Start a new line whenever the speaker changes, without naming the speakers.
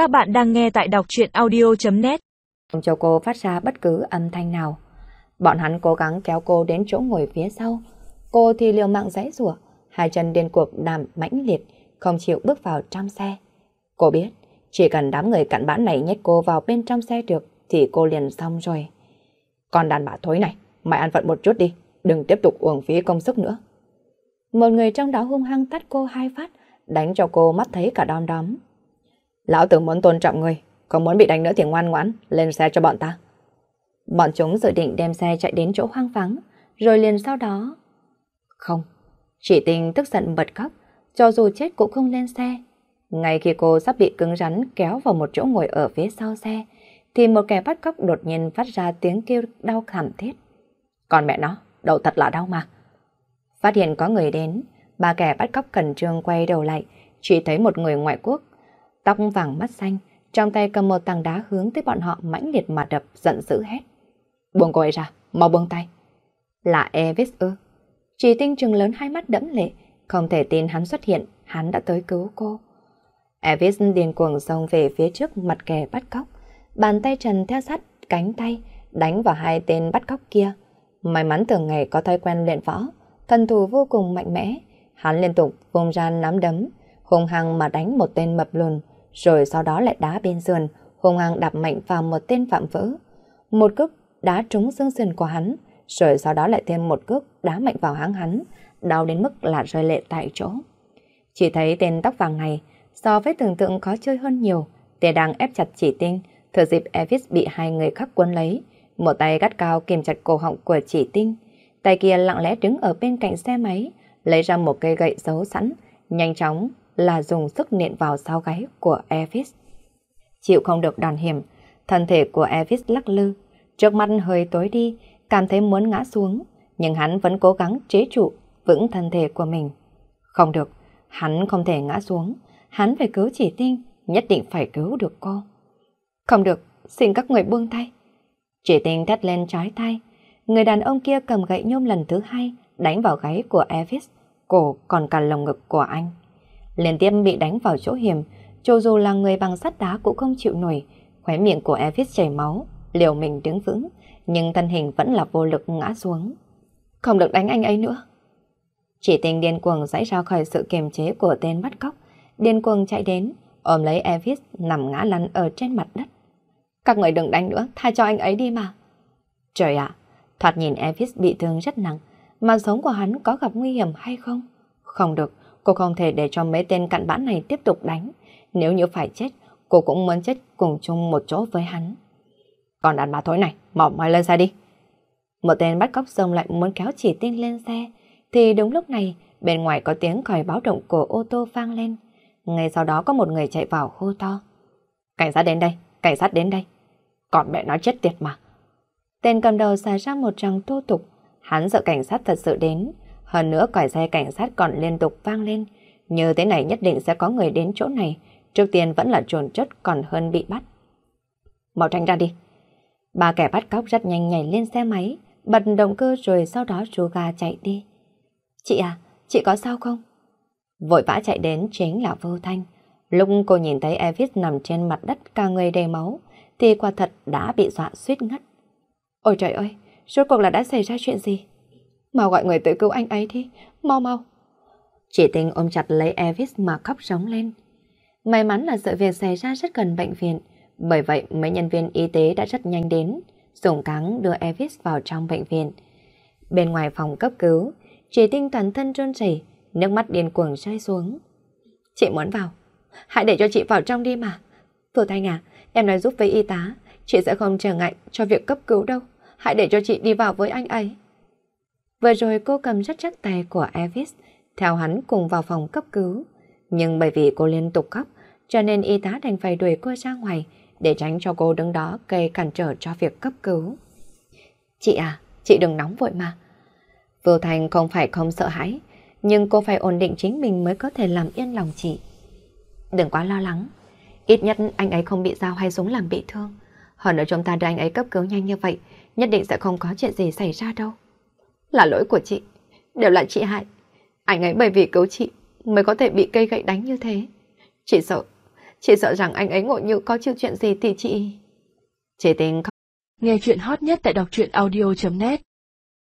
Các bạn đang nghe tại đọc chuyện audio.net
Không cho cô phát ra bất cứ âm thanh nào. Bọn hắn cố gắng kéo cô đến chỗ ngồi phía sau. Cô thì liều mạng giấy rủa, hai chân điên cuộc đàm mãnh liệt, không chịu bước vào trong xe. Cô biết, chỉ cần đám người cặn bã này nhét cô vào bên trong xe được thì cô liền xong rồi. Còn đàn bà thối này, mày ăn phận một chút đi, đừng tiếp tục uổng phí công sức nữa. Một người trong đó hung hăng tắt cô hai phát, đánh cho cô mắt thấy cả đom đóm. Lão tử muốn tôn trọng người, còn muốn bị đánh nữa thì ngoan ngoãn, lên xe cho bọn ta. Bọn chúng dự định đem xe chạy đến chỗ hoang vắng, rồi liền sau đó... Không, chỉ tình tức giận bật khóc, cho dù chết cũng không lên xe. Ngay khi cô sắp bị cứng rắn kéo vào một chỗ ngồi ở phía sau xe, thì một kẻ bắt cóc đột nhiên phát ra tiếng kêu đau khảm thiết. Còn mẹ nó, đầu thật là đau mà. Phát hiện có người đến, ba kẻ bắt cóc cẩn trương quay đầu lại, chỉ thấy một người ngoại quốc, tóc vàng mắt xanh, trong tay cầm một tảng đá hướng tới bọn họ mãnh liệt mà đập, giận dữ hét. Buông cô ấy ra, mau buông tay. Là Evis ư. Chỉ tinh trừng lớn hai mắt đẫm lệ, không thể tin hắn xuất hiện, hắn đã tới cứu cô. Evis điên cuồng xông về phía trước mặt kẻ bắt cóc, bàn tay trần theo sát cánh tay, đánh vào hai tên bắt cóc kia. May mắn thường ngày có thói quen luyện võ, thần thủ vô cùng mạnh mẽ, hắn liên tục vùng ra nắm đấm, hung hăng mà đánh một tên mập lùn, rồi sau đó lại đá bên sườn, hung hăng đạp mạnh vào một tên phạm vỡ. Một cước đá trúng xương sườn của hắn, rồi sau đó lại thêm một cước đá mạnh vào háng hắn, đau đến mức là rơi lệ tại chỗ. Chỉ thấy tên tóc vàng này, so với tưởng tượng khó chơi hơn nhiều, tề đang ép chặt chỉ tinh, thừa dịp Evis bị hai người khác quân lấy, một tay gắt cao kìm chặt cổ họng của chỉ tinh, tay kia lặng lẽ đứng ở bên cạnh xe máy, lấy ra một cây gậy giấu sẵn, nhanh chóng là dùng sức nện vào sau gáy của Evis. Chịu không được đòn hiểm, thân thể của Evis lắc lư, trước mắt hơi tối đi, cảm thấy muốn ngã xuống, nhưng hắn vẫn cố gắng chế trụ vững thân thể của mình. Không được, hắn không thể ngã xuống, hắn phải cứu chỉ tinh, nhất định phải cứu được cô. Không được, xin các người buông tay. Chỉ tinh thét lên trái tay, người đàn ông kia cầm gậy nhôm lần thứ hai, đánh vào gáy của Evis, cổ còn cả lồng ngực của anh. Liên tiếp bị đánh vào chỗ hiểm, cho dù là người bằng sắt đá cũng không chịu nổi, khóe miệng của Evis chảy máu, liều mình đứng vững, nhưng thân hình vẫn là vô lực ngã xuống. Không được đánh anh ấy nữa. Chỉ tình điên cuồng dãy ra khỏi sự kiềm chế của tên bắt cóc, điên cuồng chạy đến, ôm lấy Evis nằm ngã lăn ở trên mặt đất. Các người đừng đánh nữa, tha cho anh ấy đi mà. Trời ạ, thoạt nhìn Evis bị thương rất nặng, mà sống của hắn có gặp nguy hiểm hay không? Không được, cô không thể để cho mấy tên cặn bã này tiếp tục đánh. Nếu như phải chết, cô cũng muốn chết cùng chung một chỗ với hắn. Còn đàn bà thối này, mỏng mai lên xe đi. Một tên bắt cóc xông lại muốn kéo chỉ tin lên xe, thì đúng lúc này, bên ngoài có tiếng còi báo động của ô tô vang lên. Ngay sau đó có một người chạy vào hô to. Cảnh sát đến đây, cảnh sát đến đây. Còn mẹ nói chết tiệt mà. Tên cầm đầu xài ra một tràng thô tục, hắn sợ cảnh sát thật sự đến. Hơn nữa còi xe cảnh sát còn liên tục vang lên. Như thế này nhất định sẽ có người đến chỗ này. Trước tiên vẫn là trồn chốt còn hơn bị bắt. Mau tránh ra đi. Ba kẻ bắt cóc rất nhanh nhảy lên xe máy, bật động cơ rồi sau đó rú gà chạy đi. Chị à, chị có sao không? Vội vã chạy đến chính là vô thanh. Lúc cô nhìn thấy Evis nằm trên mặt đất cả người đầy máu, thì quả thật đã bị dọa suýt ngất. Ôi trời ơi, rốt cuộc là đã xảy ra chuyện gì? Mau gọi người tới cứu anh ấy đi, mau mau. Chị tình ôm chặt lấy Evis mà khóc rống lên. May mắn là sự việc xảy ra rất gần bệnh viện, bởi vậy mấy nhân viên y tế đã rất nhanh đến, dùng cáng đưa Evis vào trong bệnh viện. Bên ngoài phòng cấp cứu, chị tinh toàn thân run rẩy, nước mắt điên cuồng rơi xuống. Chị muốn vào, hãy để cho chị vào trong đi mà. Tô Thanh à, em nói giúp với y tá, chị sẽ không trở ngại cho việc cấp cứu đâu. Hãy để cho chị đi vào với anh ấy. Vừa rồi cô cầm rất chắc tay của Elvis, theo hắn cùng vào phòng cấp cứu. Nhưng bởi vì cô liên tục khóc, cho nên y tá đành phải đuổi cô ra ngoài để tránh cho cô đứng đó gây cản trở cho việc cấp cứu. Chị à, chị đừng nóng vội mà. Vô Thành không phải không sợ hãi, nhưng cô phải ổn định chính mình mới có thể làm yên lòng chị. Đừng quá lo lắng, ít nhất anh ấy không bị dao hay súng làm bị thương. Hơn nữa chúng ta đưa anh ấy cấp cứu nhanh như vậy, nhất định sẽ không có chuyện gì xảy ra đâu. Là lỗi của chị, đều là chị hại. Anh ấy bởi vì cứu chị mới có thể bị cây gậy đánh như thế. Chị sợ, Chị sợ rằng anh ấy ngộ như có chịu chuyện gì thì chị... Chị không...
Nghe chuyện hot nhất tại đọc truyện audio.net